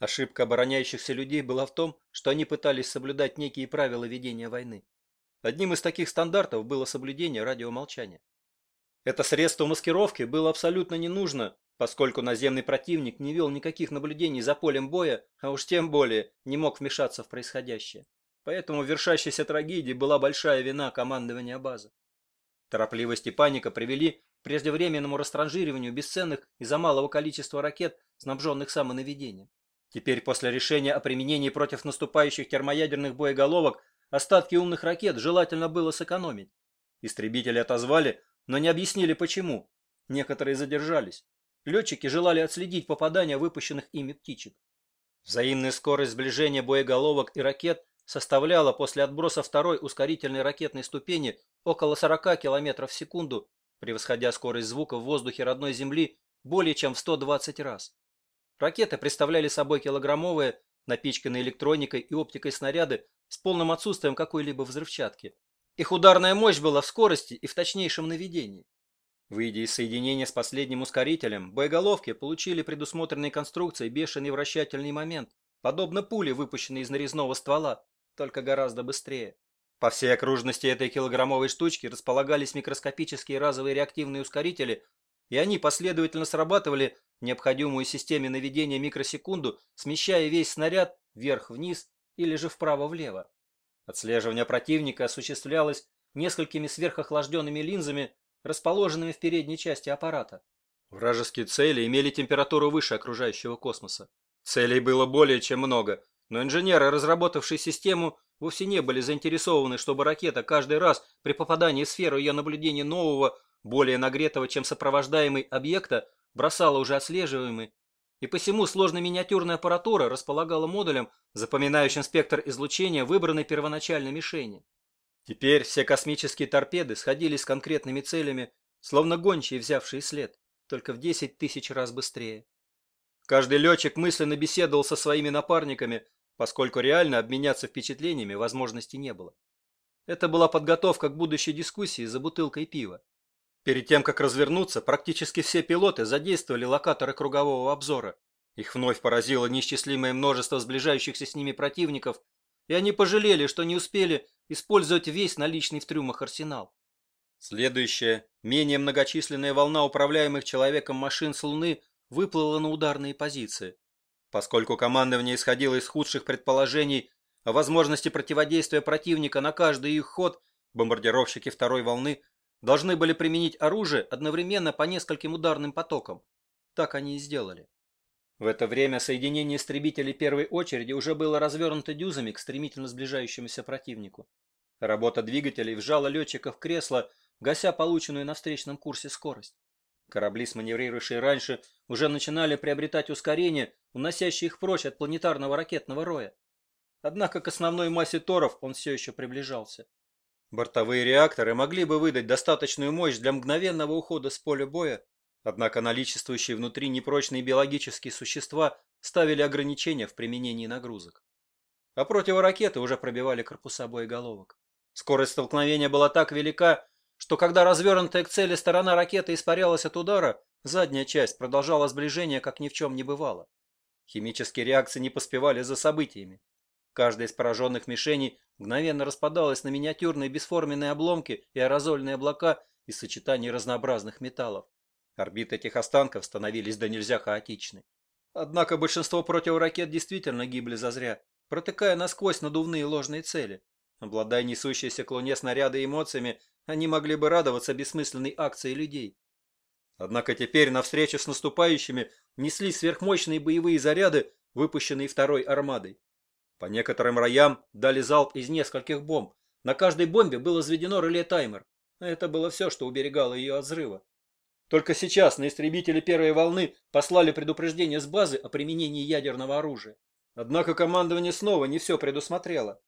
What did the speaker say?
Ошибка обороняющихся людей была в том, что они пытались соблюдать некие правила ведения войны. Одним из таких стандартов было соблюдение радиомолчания. Это средство маскировки было абсолютно не нужно, поскольку наземный противник не вел никаких наблюдений за полем боя, а уж тем более не мог вмешаться в происходящее. Поэтому в вершащейся трагедии была большая вина командования базы. Торопливость и паника привели к преждевременному растранжириванию бесценных из-за малого количества ракет, снабженных самонаведением. Теперь после решения о применении против наступающих термоядерных боеголовок остатки умных ракет желательно было сэкономить. Истребители отозвали, но не объяснили почему. Некоторые задержались. Летчики желали отследить попадания выпущенных ими птичек. Взаимная скорость сближения боеголовок и ракет составляла после отброса второй ускорительной ракетной ступени около 40 км в секунду, превосходя скорость звука в воздухе родной Земли более чем в 120 раз. Ракеты представляли собой килограммовые, напичканные электроникой и оптикой снаряды с полным отсутствием какой-либо взрывчатки. Их ударная мощь была в скорости и в точнейшем наведении. Выйдя из соединения с последним ускорителем, боеголовки получили предусмотренной конструкцией бешеный вращательный момент, подобно пуле, выпущенной из нарезного ствола, только гораздо быстрее. По всей окружности этой килограммовой штучки располагались микроскопические разовые реактивные ускорители, и они последовательно срабатывали необходимую системе наведения микросекунду, смещая весь снаряд вверх-вниз или же вправо-влево. Отслеживание противника осуществлялось несколькими сверхохлажденными линзами расположенными в передней части аппарата. Вражеские цели имели температуру выше окружающего космоса. Целей было более чем много, но инженеры, разработавшие систему, вовсе не были заинтересованы, чтобы ракета каждый раз при попадании в сферу ее наблюдения нового, более нагретого, чем сопровождаемый объекта, бросала уже отслеживаемый. И посему сложная миниатюрная аппаратура располагала модулем, запоминающим спектр излучения выбранной первоначальной мишени. Теперь все космические торпеды сходились с конкретными целями, словно гончие, взявшие след, только в 10 тысяч раз быстрее. Каждый летчик мысленно беседовал со своими напарниками, поскольку реально обменяться впечатлениями возможности не было. Это была подготовка к будущей дискуссии за бутылкой пива. Перед тем, как развернуться, практически все пилоты задействовали локаторы кругового обзора. Их вновь поразило неисчислимое множество сближающихся с ними противников, и они пожалели, что не успели использовать весь наличный в трюмах арсенал. Следующая, менее многочисленная волна управляемых человеком машин с Луны выплыла на ударные позиции. Поскольку командование исходило из худших предположений о возможности противодействия противника на каждый их ход, бомбардировщики второй волны должны были применить оружие одновременно по нескольким ударным потокам. Так они и сделали. В это время соединение истребителей первой очереди уже было развернуто дюзами к стремительно сближающемуся противнику. Работа двигателей вжала летчиков в кресло, гася полученную на встречном курсе скорость. Корабли, сманеврировавшие раньше, уже начинали приобретать ускорение, уносящее их прочь от планетарного ракетного роя. Однако к основной массе торов он все еще приближался. Бортовые реакторы могли бы выдать достаточную мощь для мгновенного ухода с поля боя, Однако наличествующие внутри непрочные биологические существа ставили ограничения в применении нагрузок. А противоракеты уже пробивали корпуса боеголовок. Скорость столкновения была так велика, что когда развернутая к цели сторона ракеты испарялась от удара, задняя часть продолжала сближение, как ни в чем не бывало. Химические реакции не поспевали за событиями. Каждая из пораженных мишеней мгновенно распадалась на миниатюрные бесформенные обломки и аэрозольные облака из сочетаний разнообразных металлов. Орбиты этих останков становились до нельзя хаотичны. Однако большинство противоракет действительно гибли зазря, протыкая насквозь надувные ложные цели. Обладая несущейся к Луне снаряды эмоциями, они могли бы радоваться бессмысленной акции людей. Однако теперь навстречу с наступающими несли сверхмощные боевые заряды, выпущенные второй армадой. По некоторым роям дали залп из нескольких бомб. На каждой бомбе было заведено реле-таймер. Это было все, что уберегало ее от взрыва. Только сейчас на истребители первой волны послали предупреждение с базы о применении ядерного оружия. Однако командование снова не все предусмотрело.